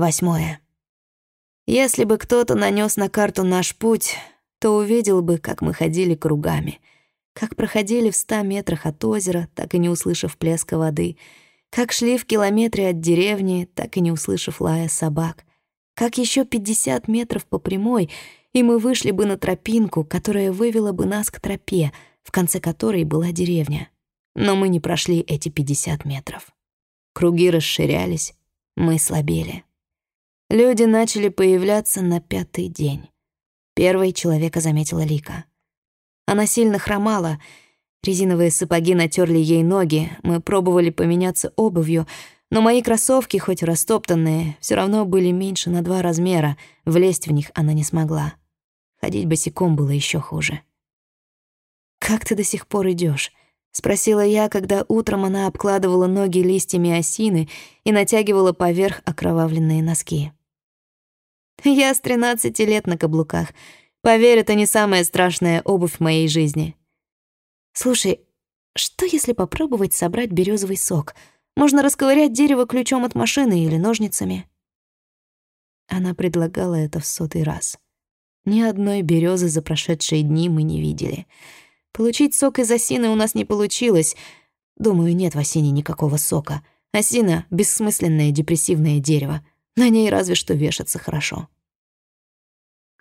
Восьмое. Если бы кто-то нанес на карту наш путь, то увидел бы, как мы ходили кругами, как проходили в ста метрах от озера, так и не услышав плеска воды, как шли в километре от деревни, так и не услышав лая собак, как еще пятьдесят метров по прямой, и мы вышли бы на тропинку, которая вывела бы нас к тропе, в конце которой была деревня. Но мы не прошли эти пятьдесят метров. Круги расширялись, мы слабели. Люди начали появляться на пятый день. Первой человека заметила Лика. Она сильно хромала, резиновые сапоги натерли ей ноги, мы пробовали поменяться обувью, но мои кроссовки, хоть растоптанные, все равно были меньше на два размера, влезть в них она не смогла. Ходить босиком было еще хуже. «Как ты до сих пор идешь? спросила я, когда утром она обкладывала ноги листьями осины и натягивала поверх окровавленные носки. Я с 13 лет на каблуках. Поверь, это не самая страшная обувь в моей жизни. Слушай, что если попробовать собрать березовый сок? Можно расковырять дерево ключом от машины или ножницами. Она предлагала это в сотый раз. Ни одной березы за прошедшие дни мы не видели. Получить сок из осины у нас не получилось. Думаю, нет в осине никакого сока. Осина — бессмысленное депрессивное дерево. На ней разве что вешаться хорошо.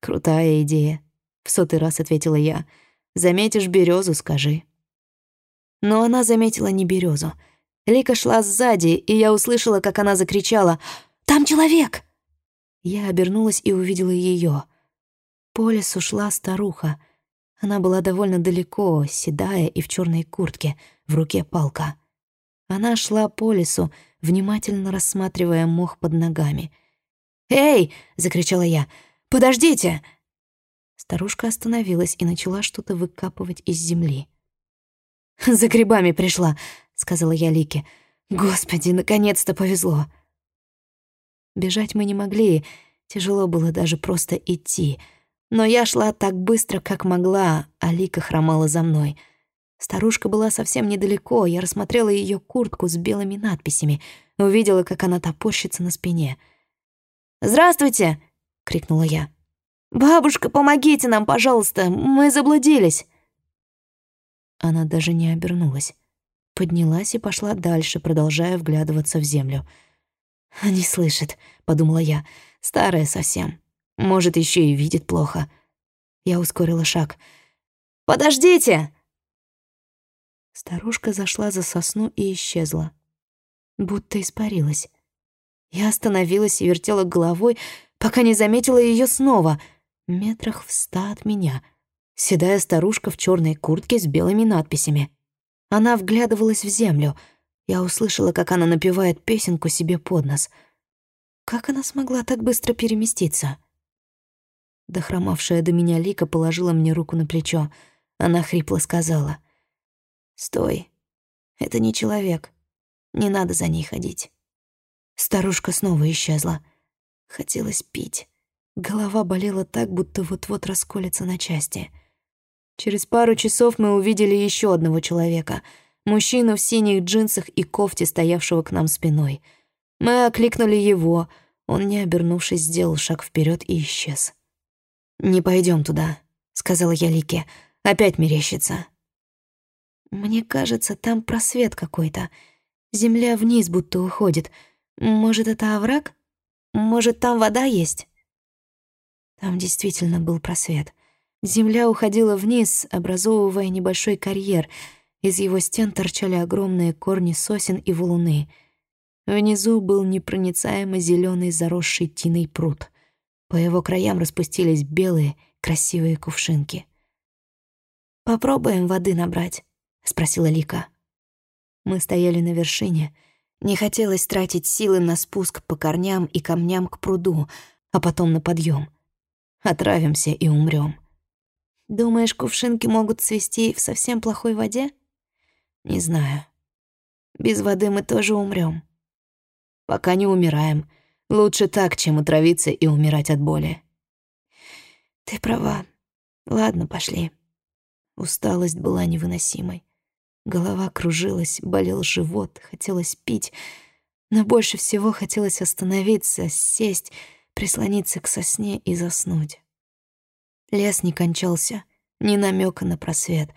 «Крутая идея», — в сотый раз ответила я. «Заметишь березу, скажи». Но она заметила не березу. Лика шла сзади, и я услышала, как она закричала «Там человек!». Я обернулась и увидела ее. По лесу шла старуха. Она была довольно далеко, седая и в черной куртке, в руке палка. Она шла по лесу, внимательно рассматривая мох под ногами. «Эй!» — закричала я. «Подождите!» Старушка остановилась и начала что-то выкапывать из земли. «За грибами пришла», — сказала я Лике. «Господи, наконец-то повезло!» Бежать мы не могли, тяжело было даже просто идти — но я шла так быстро, как могла, а Лика хромала за мной. Старушка была совсем недалеко, я рассмотрела ее куртку с белыми надписями, увидела, как она топорщится на спине. «Здравствуйте!» — крикнула я. «Бабушка, помогите нам, пожалуйста, мы заблудились!» Она даже не обернулась. Поднялась и пошла дальше, продолжая вглядываться в землю. «Не слышит», — подумала я, — «старая совсем». Может, еще и видит плохо. Я ускорила шаг. «Подождите!» Старушка зашла за сосну и исчезла. Будто испарилась. Я остановилась и вертела головой, пока не заметила ее снова, метрах в ста от меня. Седая старушка в черной куртке с белыми надписями. Она вглядывалась в землю. Я услышала, как она напевает песенку себе под нос. Как она смогла так быстро переместиться? Дохромавшая до меня Лика положила мне руку на плечо. Она хрипло сказала. «Стой. Это не человек. Не надо за ней ходить». Старушка снова исчезла. Хотелось пить. Голова болела так, будто вот-вот расколется на части. Через пару часов мы увидели еще одного человека. Мужчину в синих джинсах и кофте, стоявшего к нам спиной. Мы окликнули его. Он, не обернувшись, сделал шаг вперед и исчез. «Не пойдем туда», — сказала я Лике. «Опять мерещится». «Мне кажется, там просвет какой-то. Земля вниз будто уходит. Может, это овраг? Может, там вода есть?» Там действительно был просвет. Земля уходила вниз, образовывая небольшой карьер. Из его стен торчали огромные корни сосен и валуны. Внизу был непроницаемо зеленый заросший тиной пруд. По его краям распустились белые, красивые кувшинки. «Попробуем воды набрать», — спросила Лика. Мы стояли на вершине. Не хотелось тратить силы на спуск по корням и камням к пруду, а потом на подъем. Отравимся и умрем. Думаешь, кувшинки могут свести в совсем плохой воде? Не знаю. Без воды мы тоже умрем. Пока не умираем — Лучше так, чем отравиться и умирать от боли. Ты права. Ладно, пошли. Усталость была невыносимой. Голова кружилась, болел живот, хотелось пить. Но больше всего хотелось остановиться, сесть, прислониться к сосне и заснуть. Лес не кончался, ни намека на просвет.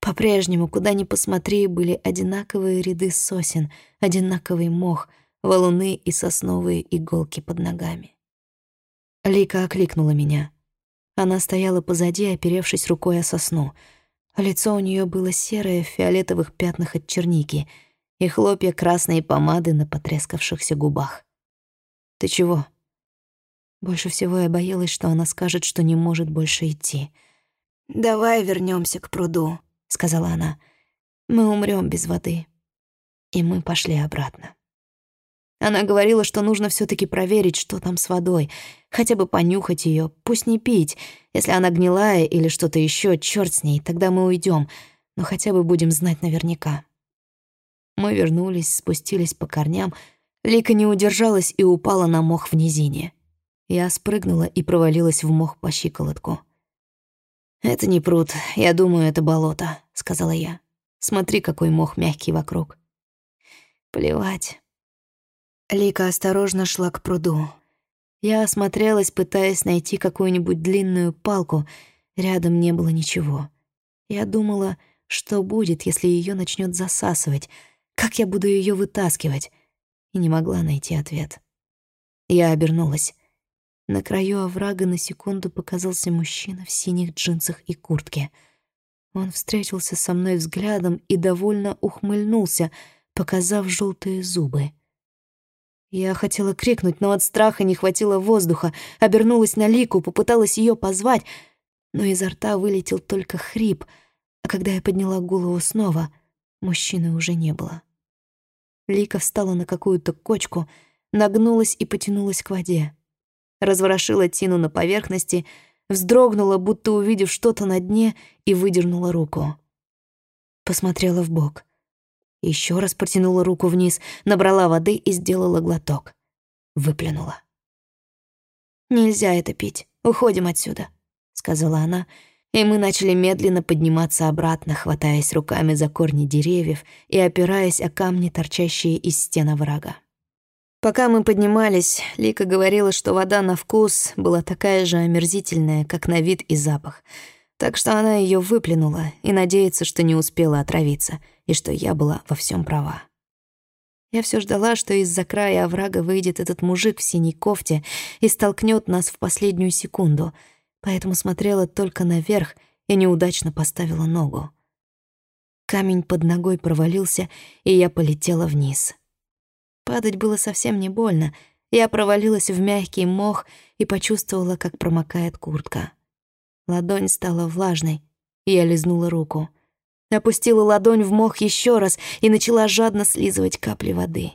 По-прежнему, куда ни посмотри, были одинаковые ряды сосен, одинаковый мох, валуны и сосновые иголки под ногами. Лика окликнула меня. Она стояла позади, оперевшись рукой о сосну. Лицо у нее было серое в фиолетовых пятнах от черники и хлопья красной помады на потрескавшихся губах. «Ты чего?» Больше всего я боялась, что она скажет, что не может больше идти. «Давай вернемся к пруду», — сказала она. «Мы умрем без воды». И мы пошли обратно. Она говорила, что нужно все таки проверить, что там с водой, хотя бы понюхать ее, пусть не пить. Если она гнилая или что-то еще, черт с ней, тогда мы уйдем, но хотя бы будем знать наверняка. Мы вернулись, спустились по корням. Лика не удержалась и упала на мох в низине. Я спрыгнула и провалилась в мох по щиколотку. «Это не пруд, я думаю, это болото», — сказала я. «Смотри, какой мох мягкий вокруг». «Плевать». Лика осторожно шла к пруду. Я осмотрелась, пытаясь найти какую-нибудь длинную палку. Рядом не было ничего. Я думала, что будет, если ее начнет засасывать, как я буду ее вытаскивать, и не могла найти ответ. Я обернулась. На краю оврага на секунду показался мужчина в синих джинсах и куртке. Он встретился со мной взглядом и довольно ухмыльнулся, показав желтые зубы. Я хотела крикнуть, но от страха не хватило воздуха, обернулась на Лику, попыталась ее позвать, но изо рта вылетел только хрип, а когда я подняла голову снова, мужчины уже не было. Лика встала на какую-то кочку, нагнулась и потянулась к воде разворошила Тину на поверхности, вздрогнула, будто увидев что-то на дне, и выдернула руку. Посмотрела в бок. Еще раз протянула руку вниз, набрала воды и сделала глоток. Выплюнула. «Нельзя это пить. Уходим отсюда», — сказала она, и мы начали медленно подниматься обратно, хватаясь руками за корни деревьев и опираясь о камни, торчащие из стен врага. Пока мы поднимались, Лика говорила, что вода на вкус была такая же омерзительная, как на вид и запах. Так что она ее выплюнула и надеется, что не успела отравиться, и что я была во всем права. Я все ждала, что из-за края оврага выйдет этот мужик в синей кофте и столкнет нас в последнюю секунду, поэтому смотрела только наверх и неудачно поставила ногу. Камень под ногой провалился, и я полетела вниз — Падать было совсем не больно. Я провалилась в мягкий мох и почувствовала, как промокает куртка. Ладонь стала влажной, я лизнула руку. Опустила ладонь в мох еще раз и начала жадно слизывать капли воды.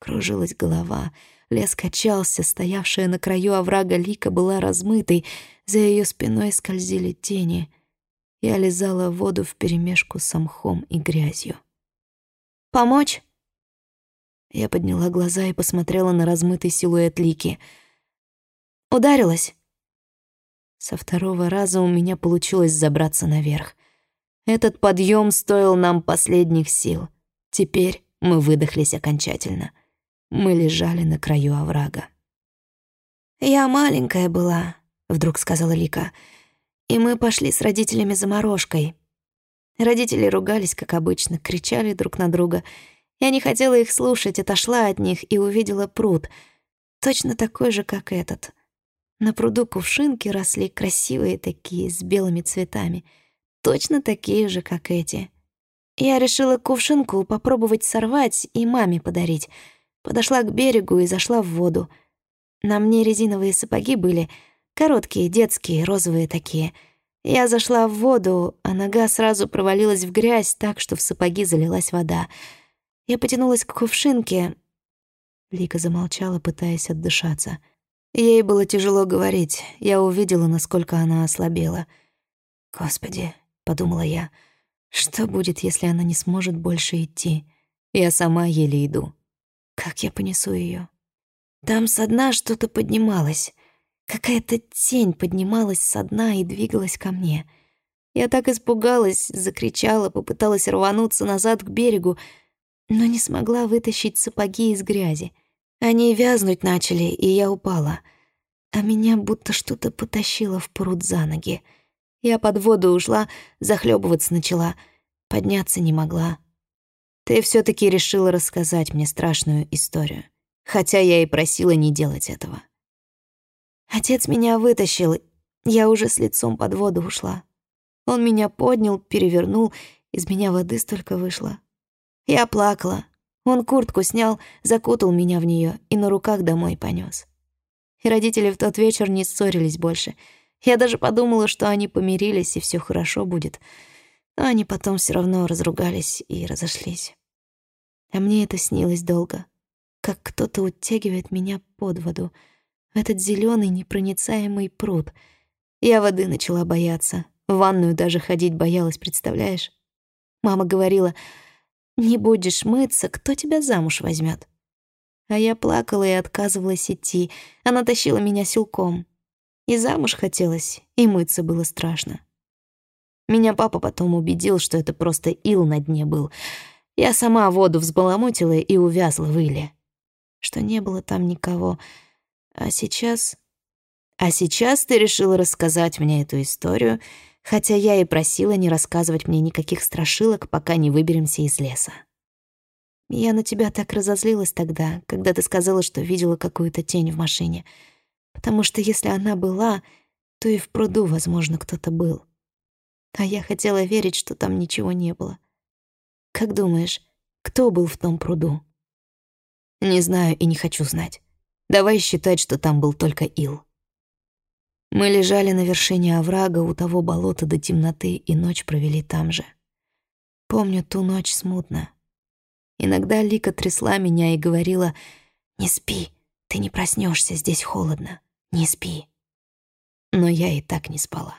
Кружилась голова, лес качался, стоявшая на краю оврага лика была размытой, за ее спиной скользили тени. Я лизала воду вперемешку с мхом и грязью. «Помочь?» Я подняла глаза и посмотрела на размытый силуэт Лики. «Ударилась?» Со второго раза у меня получилось забраться наверх. Этот подъем стоил нам последних сил. Теперь мы выдохлись окончательно. Мы лежали на краю оврага. «Я маленькая была», — вдруг сказала Лика. «И мы пошли с родителями за морожкой. Родители ругались, как обычно, кричали друг на друга — я не хотела их слушать, отошла от них и увидела пруд, точно такой же, как этот. На пруду кувшинки росли красивые такие, с белыми цветами, точно такие же, как эти. Я решила кувшинку попробовать сорвать и маме подарить. Подошла к берегу и зашла в воду. На мне резиновые сапоги были, короткие, детские, розовые такие. Я зашла в воду, а нога сразу провалилась в грязь так, что в сапоги залилась вода — я потянулась к кувшинке. Лика замолчала, пытаясь отдышаться. Ей было тяжело говорить. Я увидела, насколько она ослабела. «Господи», — подумала я, — «что будет, если она не сможет больше идти? Я сама еле иду. Как я понесу ее? Там со дна что-то поднималось. Какая-то тень поднималась со дна и двигалась ко мне. Я так испугалась, закричала, попыталась рвануться назад к берегу, но не смогла вытащить сапоги из грязи. Они вязнуть начали, и я упала. А меня будто что-то потащило в пруд за ноги. Я под воду ушла, захлебываться начала, подняться не могла. Ты все таки решила рассказать мне страшную историю, хотя я и просила не делать этого. Отец меня вытащил, я уже с лицом под воду ушла. Он меня поднял, перевернул, из меня воды столько вышло. Я плакала. Он куртку снял, закутал меня в нее и на руках домой понес. И родители в тот вечер не ссорились больше. Я даже подумала, что они помирились и все хорошо будет. Но они потом все равно разругались и разошлись. А мне это снилось долго, как кто-то утягивает меня под воду, в этот зеленый непроницаемый пруд. Я воды начала бояться, в ванную даже ходить боялась, представляешь? Мама говорила, «Не будешь мыться, кто тебя замуж возьмет? А я плакала и отказывалась идти. Она тащила меня силком. И замуж хотелось, и мыться было страшно. Меня папа потом убедил, что это просто ил на дне был. Я сама воду взбаламутила и увязла в иле. Что не было там никого. А сейчас... А сейчас ты решила рассказать мне эту историю — хотя я и просила не рассказывать мне никаких страшилок, пока не выберемся из леса. Я на тебя так разозлилась тогда, когда ты сказала, что видела какую-то тень в машине, потому что если она была, то и в пруду, возможно, кто-то был. А я хотела верить, что там ничего не было. Как думаешь, кто был в том пруду? Не знаю и не хочу знать. Давай считать, что там был только Ил. Мы лежали на вершине оврага у того болота до темноты и ночь провели там же. Помню ту ночь смутно. Иногда Лика трясла меня и говорила «Не спи, ты не проснешься, здесь холодно, не спи». Но я и так не спала.